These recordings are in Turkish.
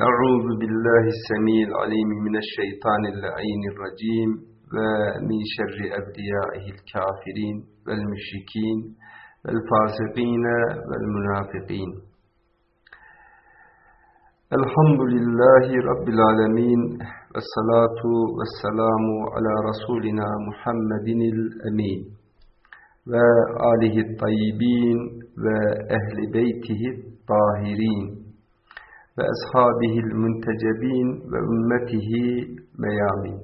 أعوذ بالله السميع العليم من الشيطان اللعين الرجيم. ومن شر أبديائه الكافرين والمشركين والفاسقين والمنافقين. الحمد لله رب العالمين والصلاة والسلام على رسولنا محمد الأمين وآله الطيبين وأهل بيته الطاهرين. Ve ashabihil müntecebin ve ümmetihi meyamin.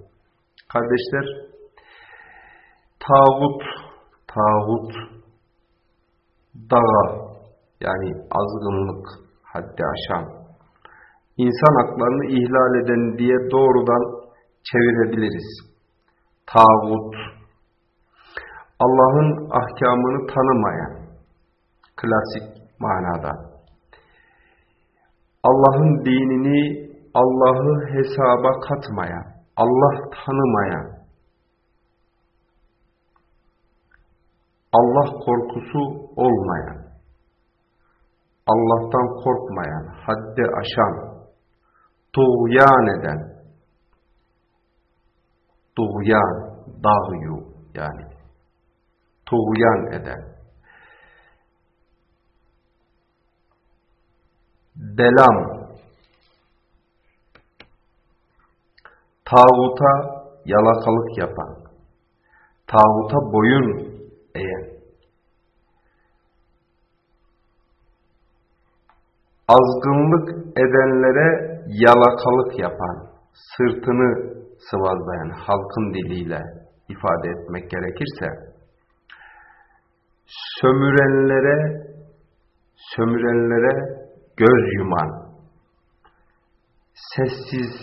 Kardeşler, tağut, tağut, dağa yani azgınlık, haddi aşan, insan haklarını ihlal eden diye doğrudan çevirebiliriz. Tağut, Allah'ın ahkamını tanımayan, klasik manada Allah'ın dinini Allah'ı hesaba katmayan, Allah tanımayan, Allah korkusu olmayan, Allah'tan korkmayan, haddi aşan, tuğyan eden, tuğyan, dağyu yani, tuğyan eden, Belam. Tağuta yalakalık yapan, tağuta boyun eğen, azgınlık edenlere yalakalık yapan, sırtını sıvazlayan halkın diliyle ifade etmek gerekirse, sömürenlere, sömürenlere göz yuman, sessiz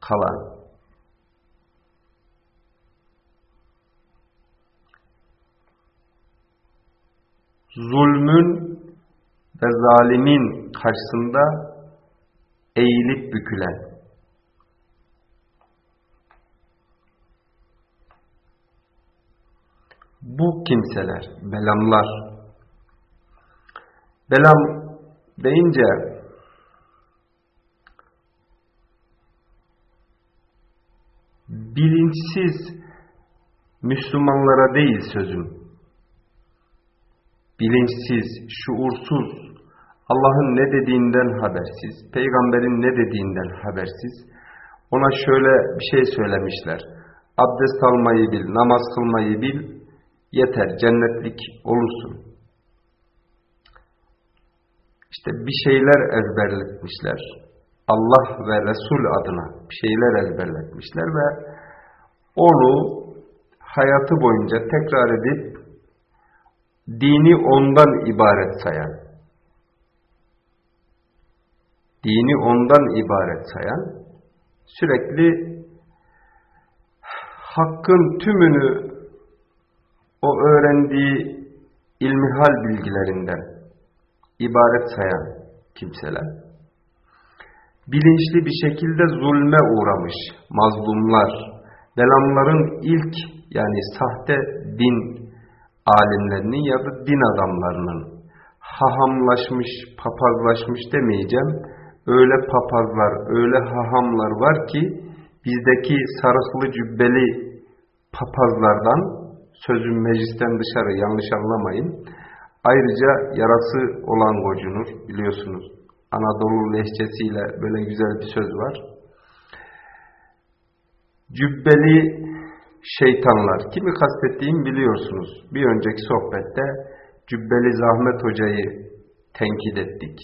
kalan, zulmün ve zalimin karşısında eğilip bükülen, bu kimseler, belamlar, belam deyince bilinçsiz Müslümanlara değil sözüm. Bilinçsiz, şuursuz, Allah'ın ne dediğinden habersiz, peygamberin ne dediğinden habersiz, ona şöyle bir şey söylemişler. Abdest almayı bil, namaz kılmayı bil, yeter, cennetlik olursun. İşte bir şeyler ezberletmişler. Allah ve Resul adına bir şeyler ezberletmişler ve onu hayatı boyunca tekrar edip dini ondan ibaret sayan, dini ondan ibaret sayan, sürekli hakkın tümünü o öğrendiği ilmihal bilgilerinden ibaret sayan kimseler, bilinçli bir şekilde zulme uğramış mazlumlar, belamların ilk yani sahte din alimlerinin ya da din adamlarının hahamlaşmış, papazlaşmış demeyeceğim, öyle papazlar, öyle hahamlar var ki bizdeki sarıklı cübbeli papazlardan sözüm meclisten dışarı yanlış anlamayın Ayrıca yarası olan gocunur biliyorsunuz. Anadolu lehçesiyle böyle güzel bir söz var. Cübbeli şeytanlar. Kimi kastettiğimi biliyorsunuz. Bir önceki sohbette Cübbeli Zahmet Hoca'yı tenkit ettik.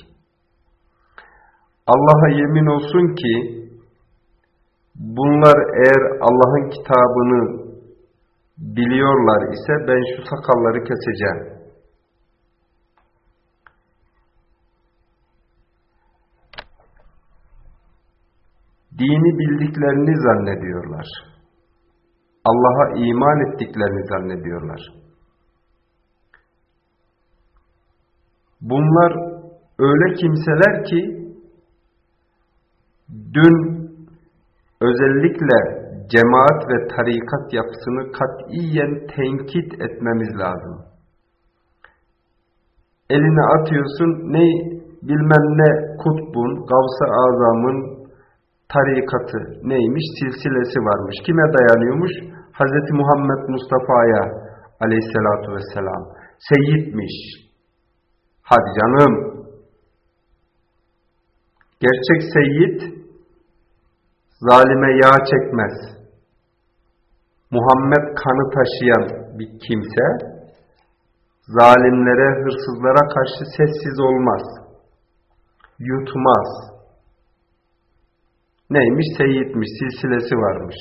Allah'a yemin olsun ki bunlar eğer Allah'ın kitabını biliyorlar ise ben şu sakalları keseceğim. Dini bildiklerini zannediyorlar. Allah'a iman ettiklerini zannediyorlar. Bunlar öyle kimseler ki dün özellikle cemaat ve tarikat yapısını katiyen tenkit etmemiz lazım. Eline atıyorsun, ne bilmem ne kutbun, Gavs-ı Azam'ın tarikatı neymiş? Silsilesi varmış. Kime dayanıyormuş? Hz. Muhammed Mustafa'ya aleyhissalatu vesselam. Seyyidmiş. Hadi canım. Gerçek seyyid zalime yağ çekmez. Muhammed kanı taşıyan bir kimse zalimlere, hırsızlara karşı sessiz olmaz. Yutmaz neymiş? Seyyidmiş, silsilesi varmış.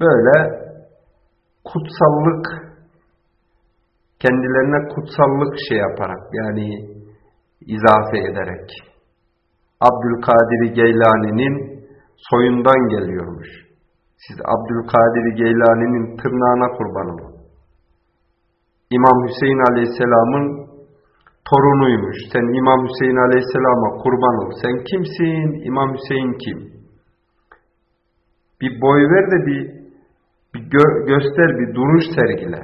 Böyle kutsallık, kendilerine kutsallık şey yaparak, yani izafe ederek, Abdülkadir Geylani'nin soyundan geliyormuş. Siz Abdülkadir Geylani'nin tırnağına kurban olun. İmam Hüseyin Aleyhisselam'ın torunuymuş. Sen İmam Hüseyin Aleyhisselam'a kurban ol. Sen kimsin? İmam Hüseyin kim? Bir boy ver de bir, bir gö göster, bir duruş sergile.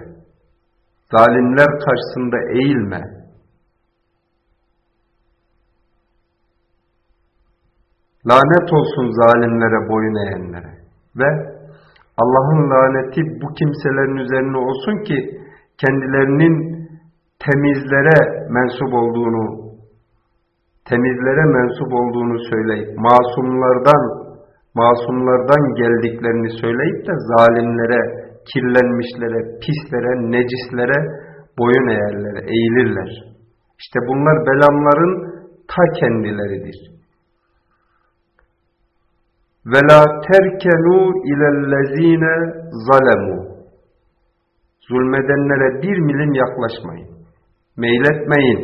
Zalimler karşısında eğilme. Lanet olsun zalimlere boyun eğenlere. Ve Allah'ın laneti bu kimselerin üzerine olsun ki kendilerinin temizlere mensup olduğunu, temizlere mensup olduğunu söyleyip, masumlardan, masumlardan geldiklerini söyleyip de zalimlere, kirlenmişlere, pislere, necislere boyun eğerler, eğilirler. İşte bunlar belamların ta kendileridir. وَلَا تَرْكَنُوا اِلَى الَّذ۪ينَ ظَلَمُوا Zulmedenlere bir milim yaklaşmayın meyletmeyin.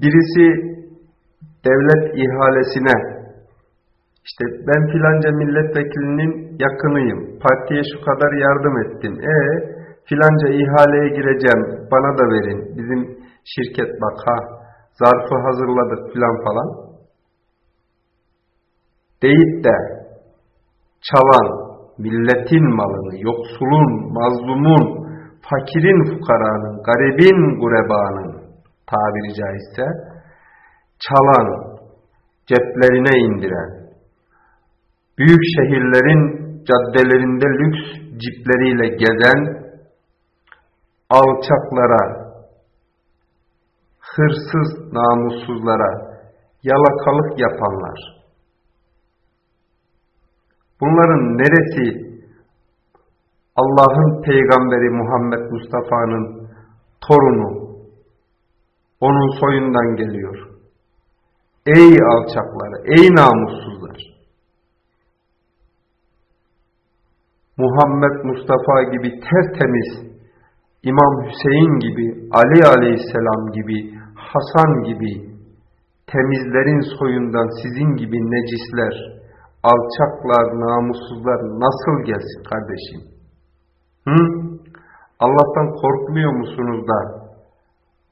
Birisi devlet ihalesine işte ben filanca milletvekilinin yakınıyım, partiye şu kadar yardım ettim, e filanca ihaleye gireceğim, bana da verin, bizim şirket bak ha, zarfı hazırladık filan falan deyip de çalan, milletin malını, yoksulun, mazlumun, fakirin fukaranın, garibin gurebanın tabiri caizse çalan, ceplerine indiren, büyük şehirlerin caddelerinde lüks cipleriyle gezen, alçaklara, hırsız namussuzlara yalakalık yapanlar, Bunların neresi Allah'ın peygamberi Muhammed Mustafa'nın torunu, onun soyundan geliyor. Ey alçaklar, ey namussuzlar! Muhammed Mustafa gibi tertemiz, İmam Hüseyin gibi, Ali Aleyhisselam gibi, Hasan gibi, temizlerin soyundan sizin gibi necisler, alçaklar, namussuzlar nasıl gelsin kardeşim? Hı? Allah'tan korkmuyor musunuz da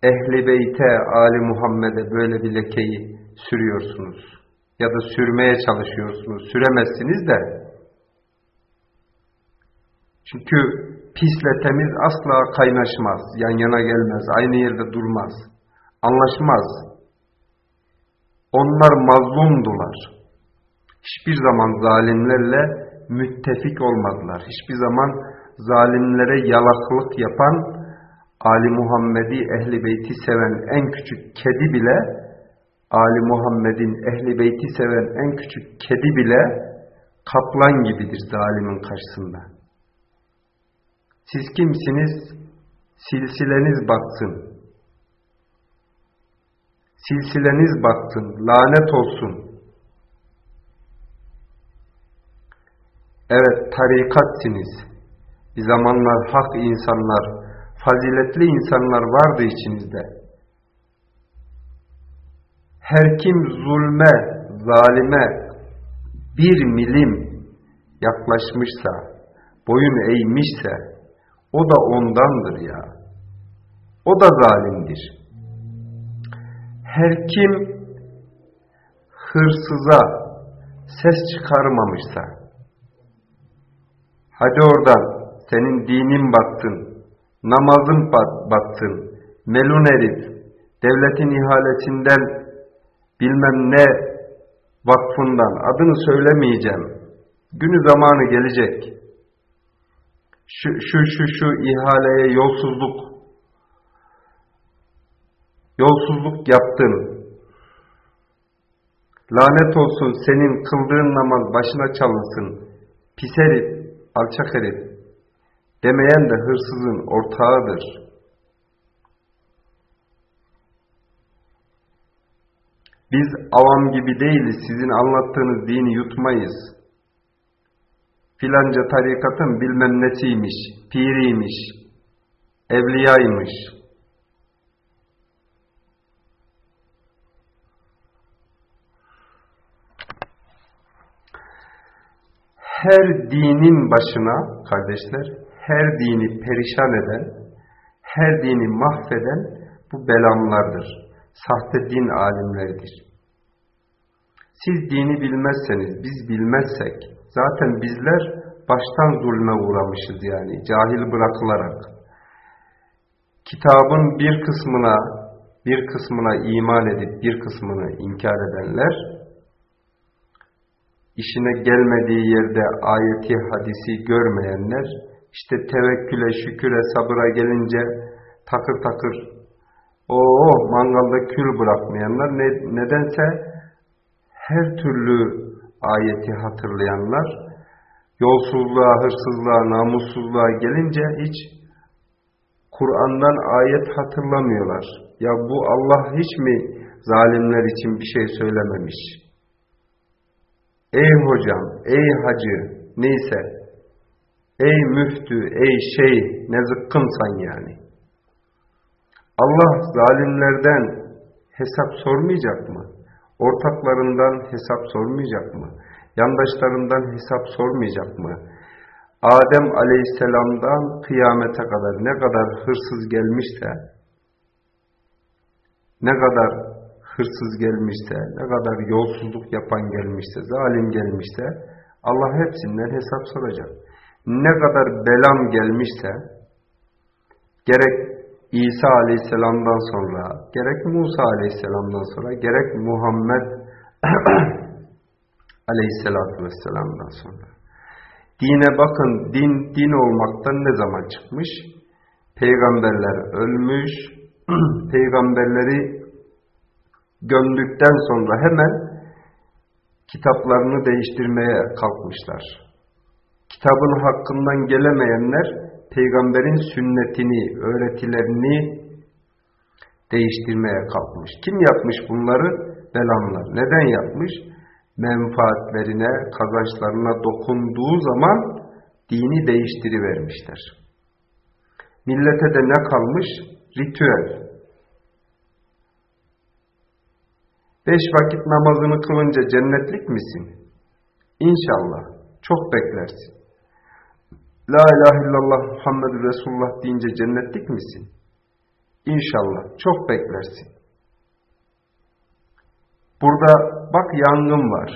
ehli beyte, Ali Muhammed'e böyle bir lekeyi sürüyorsunuz? Ya da sürmeye çalışıyorsunuz. Süremezsiniz de. Çünkü pisle temiz asla kaynaşmaz, yan yana gelmez, aynı yerde durmaz, anlaşmaz. Onlar mazlumdular hiçbir zaman zalimlerle müttefik olmadılar. Hiçbir zaman zalimlere yalaklık yapan Ali Muhammed'i Ehli Beyti seven en küçük kedi bile Ali Muhammed'in Ehli Beyti seven en küçük kedi bile kaplan gibidir zalimin karşısında. Siz kimsiniz? Silsileniz baksın. Silsileniz baksın. Lanet olsun. Evet tarikatsiniz. Bir zamanlar hak insanlar, faziletli insanlar vardı içinizde. Her kim zulme, zalime bir milim yaklaşmışsa, boyun eğmişse, o da ondandır ya. O da zalimdir. Her kim hırsıza ses çıkarmamışsa, Hadi oradan senin dinin baktın, namazın batsın, melun herif, devletin ihalesinden bilmem ne vakfından adını söylemeyeceğim. Günü zamanı gelecek. Şu şu şu, şu ihaleye yolsuzluk yolsuzluk yaptın. Lanet olsun senin kıldığın namaz başına çalınsın. Pis herif, alçak herif. Demeyen de hırsızın ortağıdır. Biz avam gibi değiliz, sizin anlattığınız dini yutmayız. Filanca tarikatın bilmem nesiymiş, piriymiş, evliyaymış. Her dinin başına kardeşler, her dini perişan eden, her dini mahveden bu belamlardır. Sahte din alimleridir. Siz dini bilmezseniz, biz bilmezsek, zaten bizler baştan zulme uğramışız yani, cahil bırakılarak. Kitabın bir kısmına, bir kısmına iman edip bir kısmını inkar edenler, işine gelmediği yerde ayeti hadisi görmeyenler, işte tevekküle, şüküre, sabıra gelince takır takır o mangalda kül bırakmayanlar ne, nedense her türlü ayeti hatırlayanlar yolsuzluğa, hırsızlığa, namussuzluğa gelince hiç Kur'an'dan ayet hatırlamıyorlar. Ya bu Allah hiç mi zalimler için bir şey söylememiş? Ey hocam, ey hacı, neyse Ey müftü, ey şey, ne zıkkımsan yani. Allah zalimlerden hesap sormayacak mı? Ortaklarından hesap sormayacak mı? Yandaşlarından hesap sormayacak mı? Adem aleyhisselamdan kıyamete kadar ne kadar hırsız gelmişse, ne kadar hırsız gelmişse, ne kadar yolsuzluk yapan gelmişse, zalim gelmişse, Allah hepsinden hesap soracak ne kadar belam gelmişse gerek İsa aleyhisselamdan sonra, gerek Musa aleyhisselamdan sonra, gerek Muhammed aleyhisselatü vesselamdan sonra. Dine bakın, din, din olmaktan ne zaman çıkmış? Peygamberler ölmüş, peygamberleri gömdükten sonra hemen kitaplarını değiştirmeye kalkmışlar kitabın hakkından gelemeyenler peygamberin sünnetini, öğretilerini değiştirmeye kalkmış. Kim yapmış bunları? Belamlar. Neden yapmış? Menfaatlerine, kazançlarına dokunduğu zaman dini değiştirivermişler. Millete de ne kalmış? Ritüel. Beş vakit namazını kılınca cennetlik misin? İnşallah. Çok beklersin. La ilahe illallah Muhammed Resulullah deyince cennetlik misin? İnşallah. Çok beklersin. Burada bak yangın var.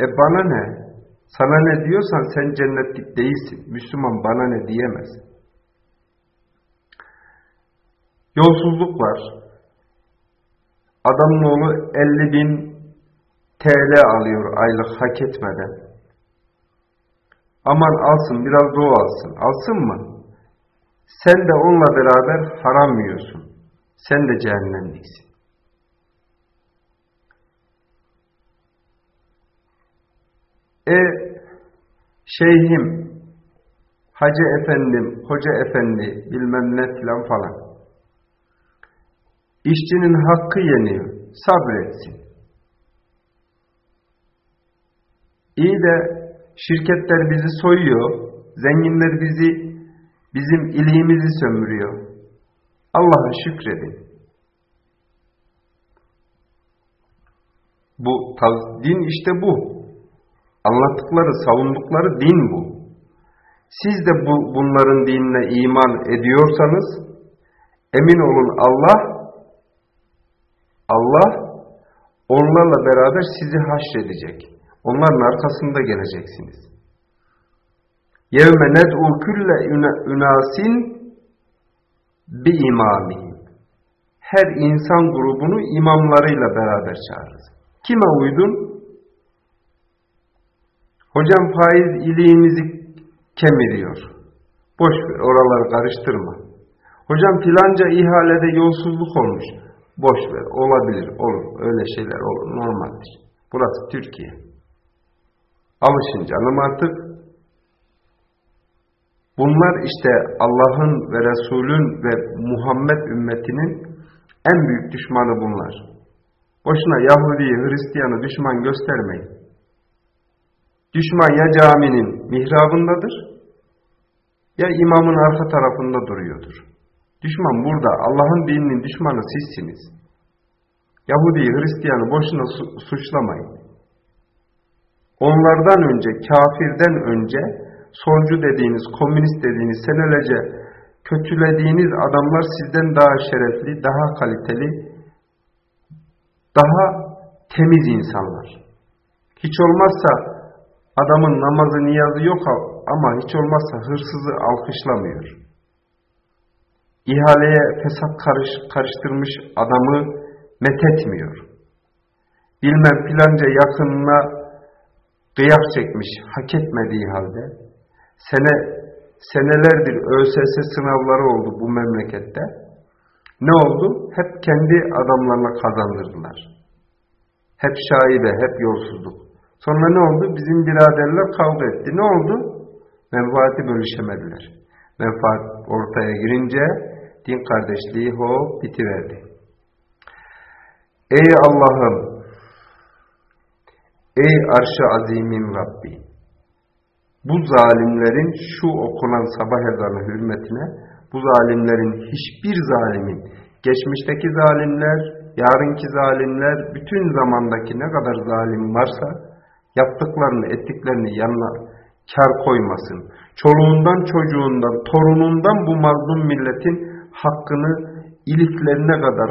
E bana ne? Sana ne diyorsan sen cennetlik değilsin. Müslüman bana ne diyemez. Yolsuzluk var. Adamın oğlu 50 bin TL alıyor aylık hak etmeden. Aman alsın biraz da alsın. Alsın mı? Sen de onunla beraber haram yiyorsun. Sen de cehennemliksin. E şeyhim, hacı efendim, hoca efendi bilmem ne filan falan. İşçinin hakkı yeniyor. Sabretsin. İyi de Şirketler bizi soyuyor. Zenginler bizi, bizim iliğimizi sömürüyor. Allah'a şükredin. Bu din işte bu. Anlattıkları, savundukları din bu. Siz de bu, bunların dinine iman ediyorsanız emin olun Allah Allah onlarla beraber sizi haşredecek. Onların arkasında geleceksiniz. يَوْمَ نَدْعُ كُلَّ اُنَاسٍ bi imamihim. Her insan grubunu imamlarıyla beraber çağırırız. Kime uydun? Hocam faiz iliğimizi kemiriyor. Boş ver, oraları karıştırma. Hocam filanca ihalede yolsuzluk olmuş. Boş ver, olabilir, olur. Öyle şeyler olur, normaldir. Burası Türkiye. Alışın canım artık. Bunlar işte Allah'ın ve Resul'ün ve Muhammed ümmetinin en büyük düşmanı bunlar. Boşuna Yahudi'yi, Hristiyan'ı düşman göstermeyin. Düşman ya caminin mihrabındadır, ya imamın arka tarafında duruyordur. Düşman burada, Allah'ın dininin düşmanı sizsiniz. Yahudi'yi, Hristiyan'ı boşuna su suçlamayın. Onlardan önce, kafirden önce, solcu dediğiniz, komünist dediğiniz, senelerce kötülediğiniz adamlar sizden daha şerefli, daha kaliteli, daha temiz insanlar. Hiç olmazsa adamın namazı, niyazı yok ama hiç olmazsa hırsızı alkışlamıyor. İhaleye fesat karış, karıştırmış adamı methetmiyor. Bilmem filanca yakınına kıyak çekmiş, hak etmediği halde sene senelerdir ÖSS sınavları oldu bu memlekette. Ne oldu? Hep kendi adamlarına kazandırdılar. Hep şaibe, hep yolsuzluk. Sonra ne oldu? Bizim biraderler kavga etti. Ne oldu? Menfaati bölüşemediler. Menfaat ortaya girince din kardeşliği ho bitiverdi. Ey Allah'ım! Ey arş-ı azimin Rabbi! Bu zalimlerin şu okunan sabah ezanı hürmetine, bu zalimlerin hiçbir zalimin, geçmişteki zalimler, yarınki zalimler, bütün zamandaki ne kadar zalim varsa, yaptıklarını, ettiklerini yanına kar koymasın. Çoluğundan, çocuğundan, torunundan bu mazlum milletin hakkını iliklerine kadar,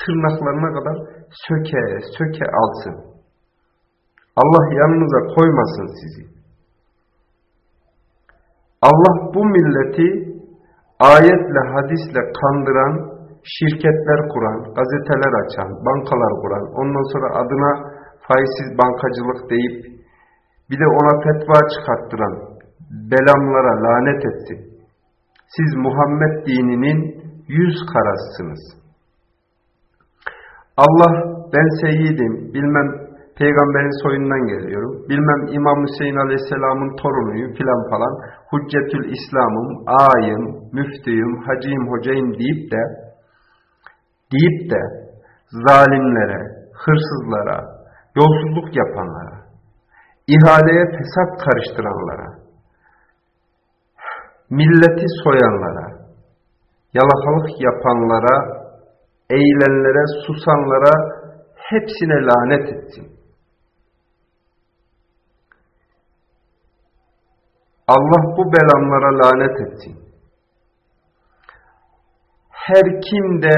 tırnaklarına kadar söke, söke alsın. Allah yanınıza koymasın sizi. Allah bu milleti ayetle, hadisle kandıran, şirketler kuran, gazeteler açan, bankalar kuran, ondan sonra adına faizsiz bankacılık deyip bir de ona fetva çıkarttıran belamlara lanet etsin. Siz Muhammed dininin yüz karasısınız. Allah ben seyyidim, bilmem peygamberin soyundan geliyorum. Bilmem İmam Hüseyin Aleyhisselam'ın torunuyum filan falan. Hüccetül İslam'ım, ağayım, müftüyüm, hacıyım, hocayım deyip de deyip de zalimlere, hırsızlara, yolsuzluk yapanlara, ihaleye fesat karıştıranlara, milleti soyanlara, yalakalık yapanlara, eğilenlere, susanlara hepsine lanet etsin. Allah bu belamlara lanet etsin. Her kim de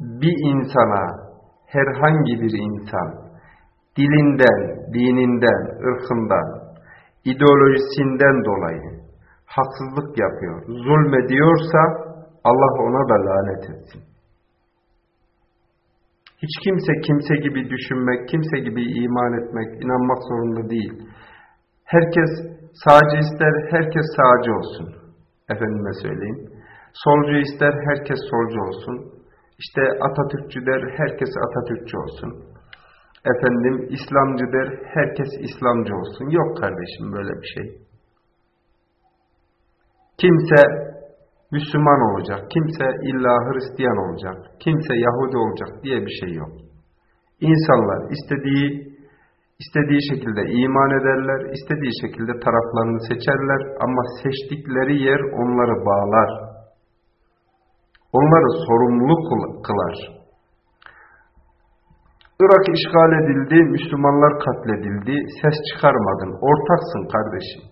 bir insana, herhangi bir insan, dilinden, dininden, ırkından, ideolojisinden dolayı haksızlık yapıyor, zulmediyorsa Allah ona da lanet etsin. Hiç kimse kimse gibi düşünmek, kimse gibi iman etmek, inanmak zorunda değil. Herkes sağcı ister, herkes sağcı olsun. Efendime söyleyeyim. Solcu ister, herkes solcu olsun. İşte Atatürkçü der, herkes Atatürkçü olsun. Efendim İslamcı der, herkes İslamcı olsun. Yok kardeşim böyle bir şey. Kimse Müslüman olacak, kimse illa Hristiyan olacak, kimse Yahudi olacak diye bir şey yok. İnsanlar istediği İstediği şekilde iman ederler, istediği şekilde taraflarını seçerler ama seçtikleri yer onları bağlar. Onları sorumlu kılar. Irak işgal edildi, Müslümanlar katledildi, ses çıkarmadın, ortaksın kardeşim.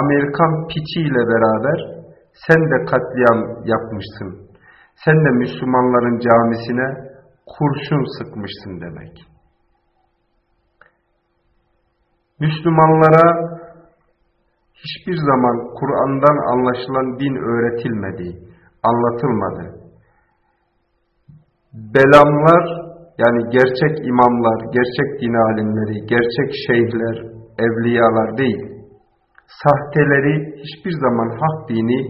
Amerikan piçiyle beraber sen de katliam yapmışsın. Sen de Müslümanların camisine kurşun sıkmışsın demek. Müslümanlara hiçbir zaman Kur'an'dan anlaşılan din öğretilmedi, anlatılmadı. Belamlar yani gerçek imamlar, gerçek din alimleri, gerçek şeyhler, evliyalar değil, sahteleri hiçbir zaman hak dini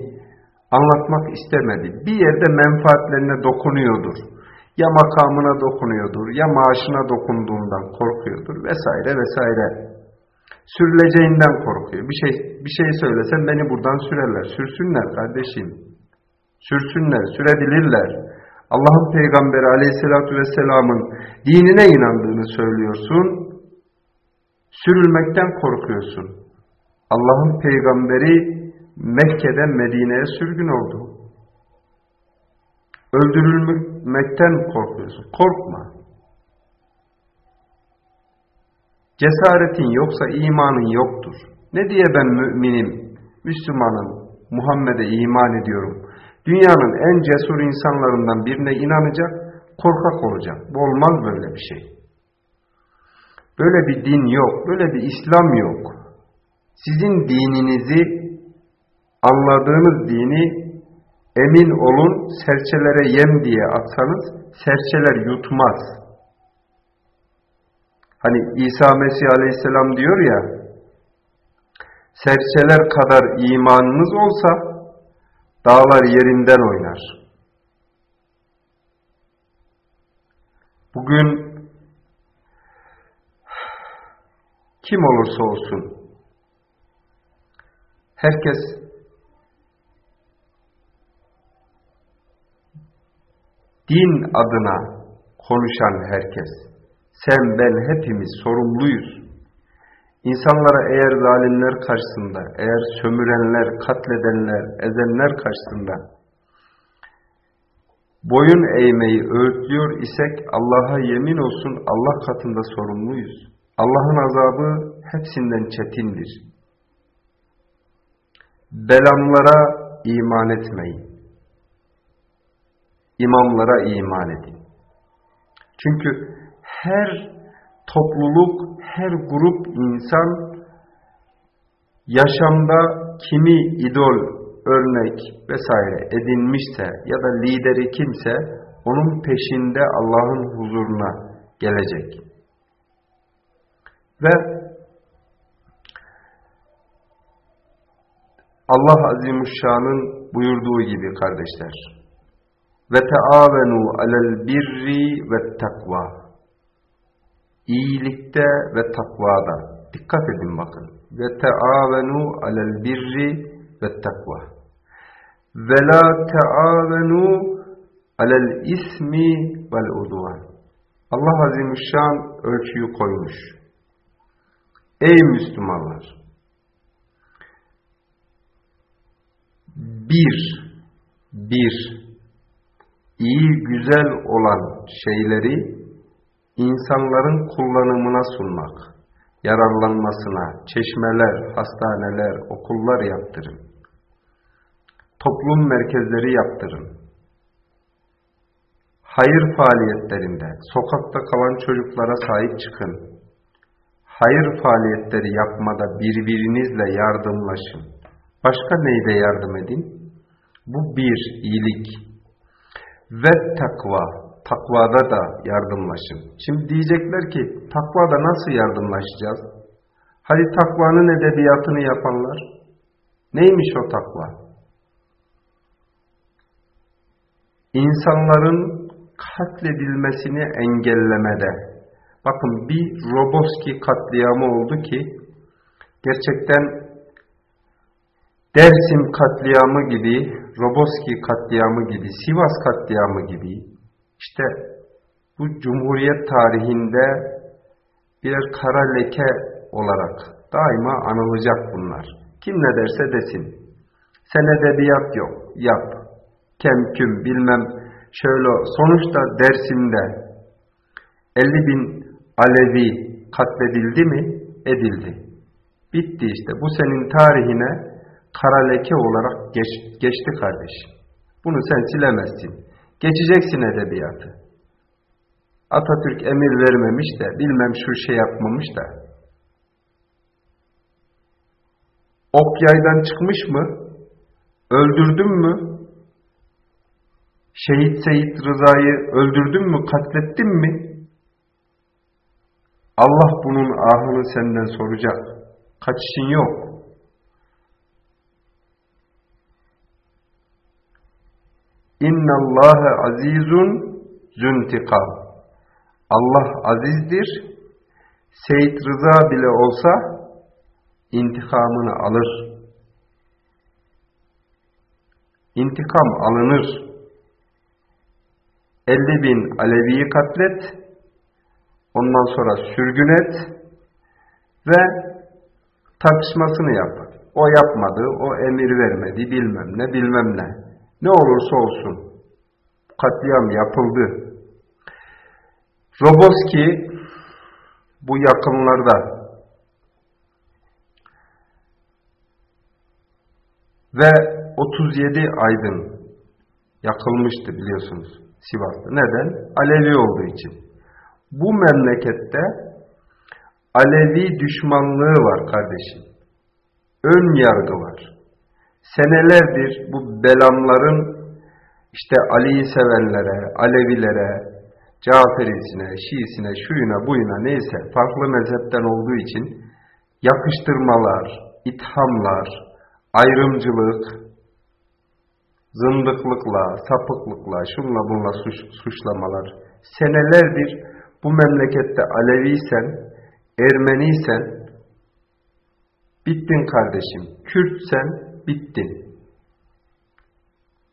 anlatmak istemedi. Bir yerde menfaatlerine dokunuyordur. Ya makamına dokunuyordur, ya maaşına dokunduğundan korkuyordur vesaire vesaire. Sürüleceğinden korkuyor. Bir şey bir şey söylesen beni buradan sürerler. Sürsünler kardeşim. Sürsünler, sürebilirler. Allah'ın peygamberi aleyhissalatü vesselamın dinine inandığını söylüyorsun. Sürülmekten korkuyorsun. Allah'ın peygamberi Mekke'den Medine'ye sürgün oldu. Öldürülmekten korkuyorsun. Korkma. Cesaretin yoksa imanın yoktur. Ne diye ben müminim, Müslümanım, Muhammed'e iman ediyorum. Dünyanın en cesur insanlarından birine inanacak, korkak olacak. Bu olmaz böyle bir şey. Böyle bir din yok, böyle bir İslam yok. Sizin dininizi, anladığınız dini emin olun serçelere yem diye atsanız serçeler yutmaz. Hani İsa Mesih Aleyhisselam diyor ya, serçeler kadar imanınız olsa dağlar yerinden oynar. Bugün kim olursa olsun herkes din adına konuşan herkes sen ben hepimiz sorumluyuz. İnsanlara eğer zalimler karşısında, eğer sömürenler, katledenler, ezenler karşısında boyun eğmeyi öğütlüyor isek Allah'a yemin olsun Allah katında sorumluyuz. Allah'ın azabı hepsinden çetindir. Belamlara iman etmeyin. İmamlara iman edin. Çünkü her topluluk, her grup insan yaşamda kimi idol, örnek vesaire edinmişse ya da lideri kimse onun peşinde Allah'ın huzuruna gelecek. Ve Allah Azimuşşan'ın buyurduğu gibi kardeşler. Ve teavenu alel birri ve takva. İyilikte ve takvada. Dikkat edin bakın. Ve teavenu alel birri ve takva. Ve la teavenu alel ismi vel udvan. Allah Azimüşşan ölçüyü koymuş. Ey Müslümanlar bir bir iyi güzel olan şeyleri insanların kullanımına sunmak, yararlanmasına, çeşmeler, hastaneler, okullar yaptırın. Toplum merkezleri yaptırın. Hayır faaliyetlerinde sokakta kalan çocuklara sahip çıkın. Hayır faaliyetleri yapmada birbirinizle yardımlaşın. Başka neyde yardım edin? Bu bir iyilik. Ve takva takvada da yardımlaşın. Şimdi diyecekler ki takvada nasıl yardımlaşacağız? Hadi takvanın edebiyatını yapanlar. Neymiş o takva? İnsanların katledilmesini engellemede. Bakın bir Roboski katliamı oldu ki gerçekten Dersim katliamı gibi, Roboski katliamı gibi, Sivas katliamı gibi işte bu Cumhuriyet tarihinde birer kara leke olarak daima anılacak bunlar. Kim ne derse desin. Sen edebiyat yok, yap. Kemküm bilmem şöyle sonuçta Dersim'de 50 bin Alevi katledildi mi? Edildi. Bitti işte. Bu senin tarihine kara leke olarak geç, geçti kardeşim. Bunu sen silemezsin. Geçeceksin edebiyatı. Atatürk emir vermemiş de bilmem şu şey yapmamış da. Ok yaydan çıkmış mı? Öldürdün mü? Şehit Seyit Rıza'yı öldürdün mü? Katlettin mi? Allah bunun ahını senden soracak. Kaçışın yok. İnna Allahe azizun züntikam. Allah azizdir. Seyit Rıza bile olsa intikamını alır. İntikam alınır. 50 bin Alevi'yi katlet, ondan sonra sürgün et ve tartışmasını yap. O yapmadı, o emir vermedi, bilmem ne, bilmem ne. Ne olursa olsun katliam yapıldı. Roboski bu yakınlarda ve 37 aydın yakılmıştı biliyorsunuz Sivas'ta. Neden? Alevi olduğu için. Bu memlekette Alevi düşmanlığı var kardeşim. Ön yargı var senelerdir bu belamların işte Ali'yi sevenlere, Alevilere, Caferisine, Şiisine, şuyuna, buyuna neyse farklı mezhepten olduğu için yakıştırmalar, ithamlar, ayrımcılık, zındıklıkla, sapıklıkla, şunla bunla suç, suçlamalar. Senelerdir bu memlekette Aleviysen, Ermeniysen, bittin kardeşim. Kürtsen, bittin.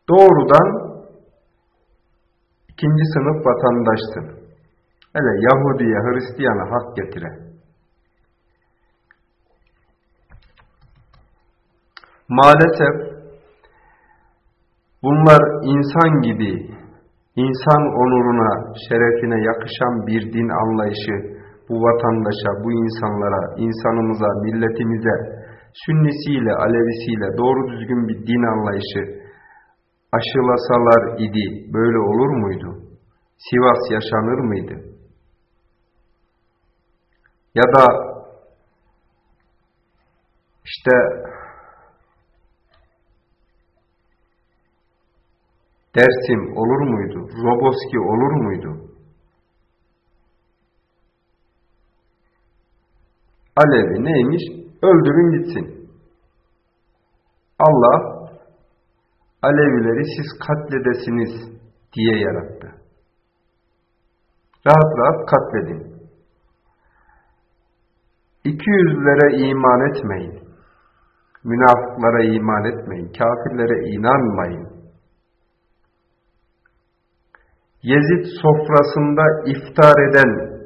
Doğrudan ikinci sınıf vatandaşsın. Hele Yahudi'ye, Hristiyan'a hak getire. Maalesef bunlar insan gibi, insan onuruna, şerefine yakışan bir din anlayışı bu vatandaşa, bu insanlara, insanımıza, milletimize, Sünnisiyle, Alevisiyle doğru düzgün bir din anlayışı aşılasalar idi böyle olur muydu? Sivas yaşanır mıydı? Ya da işte Dersim olur muydu? Roboski olur muydu? Alevi neymiş? Öldürün gitsin. Allah Alevileri siz katledesiniz diye yarattı. Rahat rahat katledin. İki yüzlere iman etmeyin. Münafıklara iman etmeyin. Kafirlere inanmayın. Yezid sofrasında iftar eden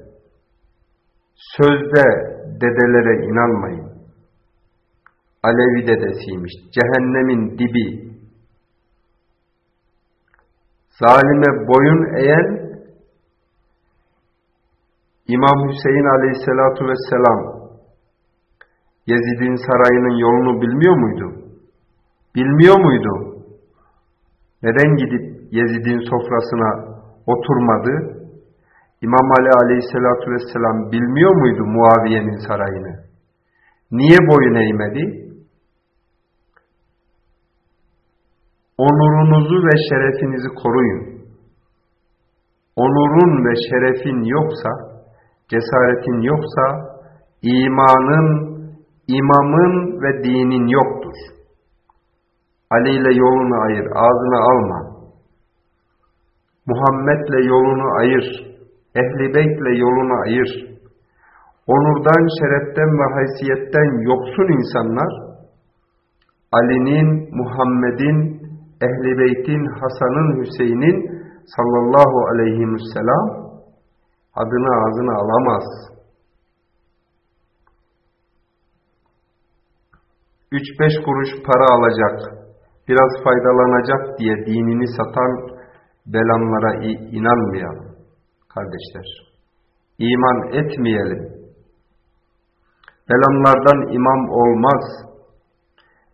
sözde dedelere inanmayın. Alevi dedesiymiş. Cehennemin dibi. Zalime boyun eğen İmam Hüseyin aleyhissalatu vesselam Yezid'in sarayının yolunu bilmiyor muydu? Bilmiyor muydu? Neden gidip Yezid'in sofrasına oturmadı? İmam Ali aleyhissalatu vesselam bilmiyor muydu Muaviye'nin sarayını? Niye boyun eğmedi? Onurunuzu ve şerefinizi koruyun. Onurun ve şerefin yoksa, cesaretin yoksa, imanın, imamın ve dinin yoktur. Ali ile yolunu ayır, ağzını alma. Muhammed'le yolunu ayır, Ehli Beyt'le yolunu ayır. Onurdan, şereften ve haysiyetten yoksun insanlar, Ali'nin, Muhammed'in, Ehli Beyt'in Hasan'ın Hüseyin'in sallallahu aleyhi ve sellem adını ağzına alamaz. Üç beş kuruş para alacak, biraz faydalanacak diye dinini satan belanlara inanmayalım kardeşler. İman etmeyelim. Belanlardan imam olmaz,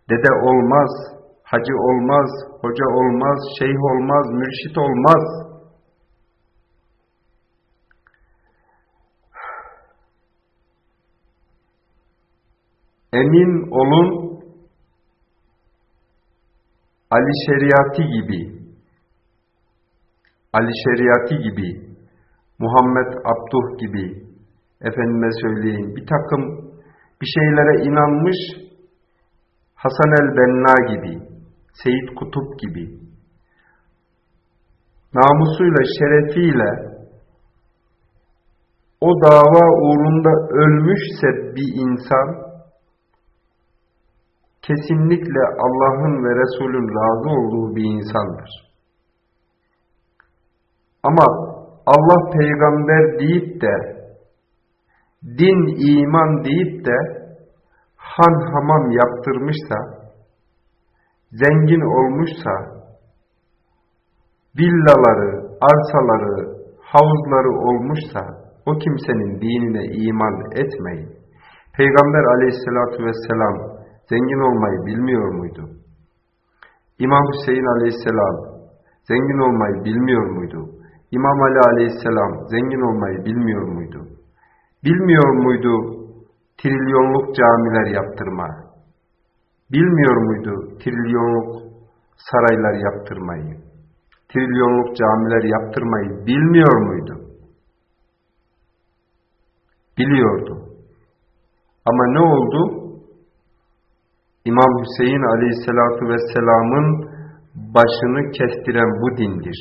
dede olmaz, hacı olmaz, hoca olmaz, şeyh olmaz, mürşit olmaz. Emin olun Ali Şeriati gibi Ali Şeriati gibi Muhammed Abduh gibi efendime söyleyeyim bir takım bir şeylere inanmış Hasan el-Benna gibi Seyit Kutup gibi namusuyla şerefiyle o dava uğrunda ölmüşse bir insan kesinlikle Allah'ın ve Resul'ün razı olduğu bir insandır. Ama Allah peygamber deyip de din iman deyip de han hamam yaptırmışsa zengin olmuşsa villaları, arsaları, havuzları olmuşsa o kimsenin dinine iman etmeyin. Peygamber aleyhissalatü vesselam zengin olmayı bilmiyor muydu? İmam Hüseyin aleyhisselam zengin olmayı bilmiyor muydu? İmam Ali aleyhisselam zengin olmayı bilmiyor muydu? Bilmiyor muydu trilyonluk camiler yaptırma? Bilmiyor muydu trilyonluk saraylar yaptırmayı? Trilyonluk camiler yaptırmayı bilmiyor muydu? Biliyordu. Ama ne oldu? İmam Hüseyin aleyhissalatu vesselamın başını kestiren bu dindir.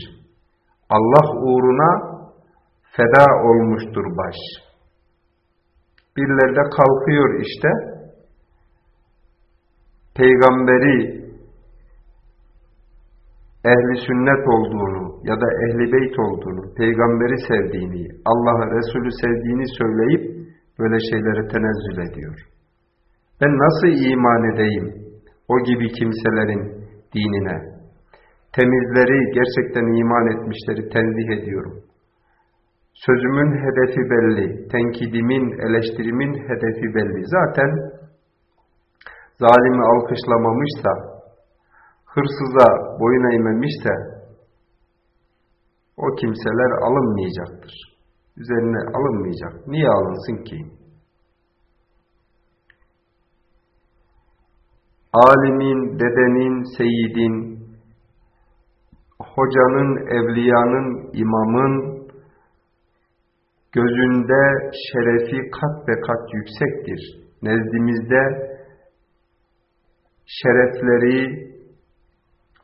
Allah uğruna feda olmuştur baş. Birileri de kalkıyor işte, peygamberi ehli sünnet olduğunu ya da ehli beyt olduğunu, peygamberi sevdiğini, Allah'ı, Resulü sevdiğini söyleyip böyle şeylere tenezzül ediyor. Ben nasıl iman edeyim o gibi kimselerin dinine? Temizleri gerçekten iman etmişleri tenzih ediyorum. Sözümün hedefi belli, tenkidimin, eleştirimin hedefi belli. Zaten zalimi alkışlamamışsa, hırsıza boyun eğmemişse, o kimseler alınmayacaktır. Üzerine alınmayacak. Niye alınsın ki? Alimin, dedenin, seyidin, hocanın, evliyanın, imamın gözünde şerefi kat be kat yüksektir. Nezdimizde şerefleri,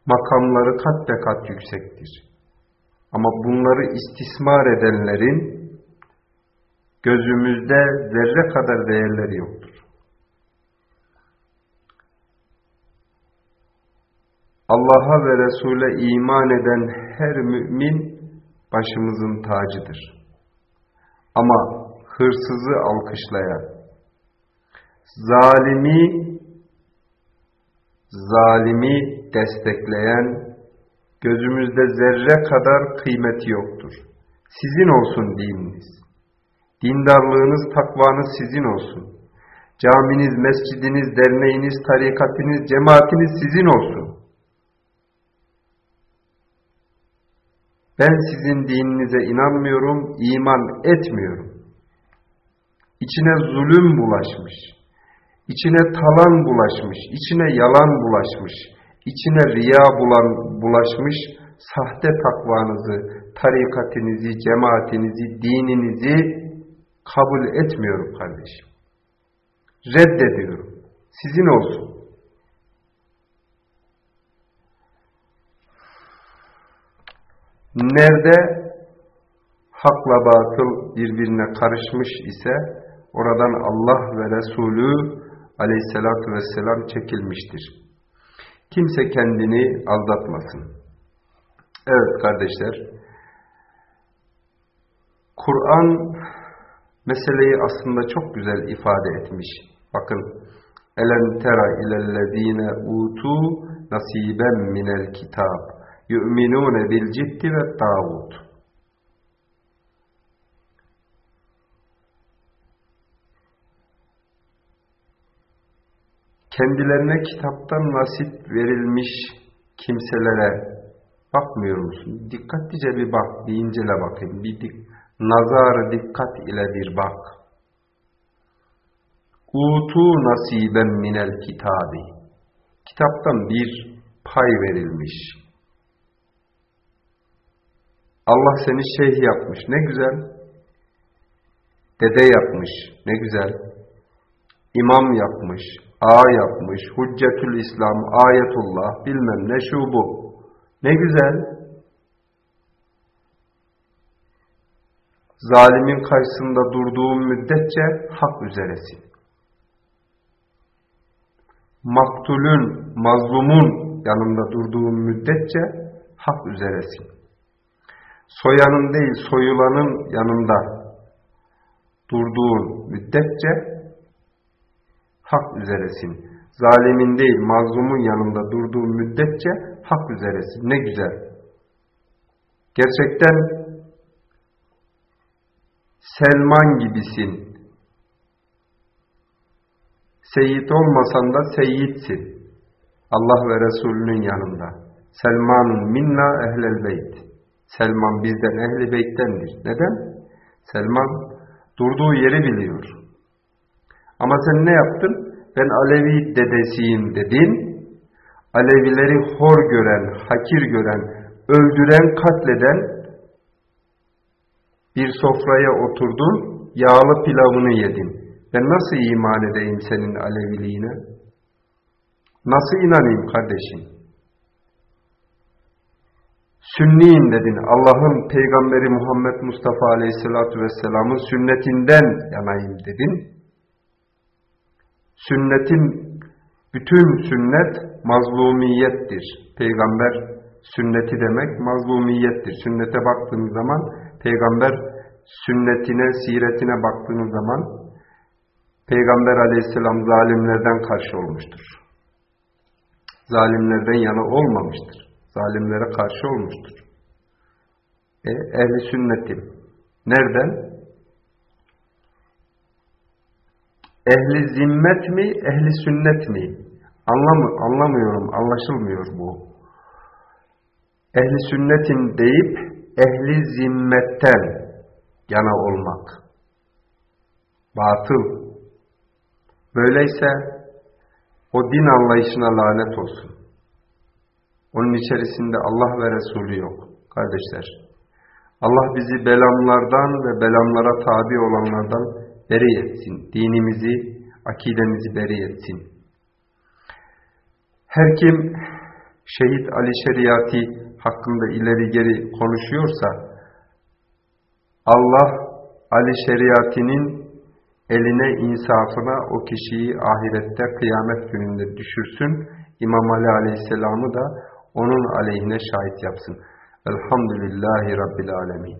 makamları kat be kat yüksektir. Ama bunları istismar edenlerin gözümüzde zerre kadar değerleri yoktur. Allah'a ve Resul'e iman eden her mümin başımızın tacıdır. Ama hırsızı alkışlayan, zalimi, zalimi destekleyen, gözümüzde zerre kadar kıymeti yoktur. Sizin olsun dininiz. Dindarlığınız, takvanız sizin olsun. Caminiz, mescidiniz, derneğiniz, tarikatiniz, cemaatiniz sizin olsun. Ben sizin dininize inanmıyorum, iman etmiyorum. İçine zulüm bulaşmış, içine talan bulaşmış, içine yalan bulaşmış, içine riya bulan, bulaşmış, sahte takvanızı, tarikatinizi, cemaatinizi, dininizi kabul etmiyorum kardeşim. Reddediyorum. Sizin olsun. Nerede hakla batıl birbirine karışmış ise oradan Allah ve Resulü aleyhissalatü vesselam çekilmiştir. Kimse kendini aldatmasın. Evet kardeşler, Kur'an meseleyi aslında çok güzel ifade etmiş. Bakın, Elen tera ilellezine utu nasiben minel kitab yu'minune bil ciddi ve tağut. Kendilerine kitaptan nasip verilmiş kimselere bakmıyor musun? Dikkatlice bir bak, bir incele bakayım. Bir dik, nazar dikkat ile bir bak. Utu nasiben minel kitabi. Kitaptan bir pay verilmiş. Allah seni şeyh yapmış. Ne güzel. Dede yapmış. Ne güzel. İmam yapmış. A yapmış. Hüccetül İslam, ayetullah, bilmem ne şu bu. Ne güzel. Zalimin karşısında durduğun müddetçe hak üzeresin. Maktulün, mazlumun yanında durduğun müddetçe hak üzeresin. Soyanın değil, soyulanın yanında durduğun müddetçe hak üzeresin. Zalimin değil, mazlumun yanında durduğun müddetçe hak üzeresin. Ne güzel. Gerçekten Selman gibisin. Seyit olmasan da seyitsin. Allah ve Resulünün yanında. Selmanun minna ehlel beyt. Selman bizden ehli beyttendir. Neden? Selman durduğu yeri biliyor. Ama sen ne yaptın? Ben Alevi dedesiyim dedin. Alevileri hor gören, hakir gören, öldüren, katleden bir sofraya oturdun, yağlı pilavını yedin. Ben nasıl iman edeyim senin Aleviliğine? Nasıl inanayım kardeşim? Sünniyim dedin. Allah'ın peygamberi Muhammed Mustafa Aleyhisselatü Vesselam'ın sünnetinden yanayım dedin. Sünnetin, bütün sünnet mazlumiyettir. Peygamber sünneti demek mazlumiyettir. Sünnete baktığımız zaman peygamber sünnetine, siretine baktığınız zaman Peygamber aleyhisselam zalimlerden karşı olmuştur. Zalimlerden yana olmamıştır. Zalimlere karşı olmuştur. E, ehli sünnetim. Nereden? Ehli zimmet mi, ehli sünnet mi? Anlam anlamıyorum, anlaşılmıyor bu. Ehli sünnetin deyip ehli zimmetten yana olmak. Batıl. Böyleyse o din anlayışına lanet olsun. Onun içerisinde Allah ve Resulü yok. Kardeşler, Allah bizi belamlardan ve belamlara tabi olanlardan beri etsin. Dinimizi, akidemizi beri etsin. Her kim şehit Ali Şeriati hakkında ileri geri konuşuyorsa Allah Ali şeriatinin eline insafına o kişiyi ahirette kıyamet gününde düşürsün. İmam Ali aleyhisselamı da onun aleyhine şahit yapsın. Elhamdülillahi Rabbil alemin.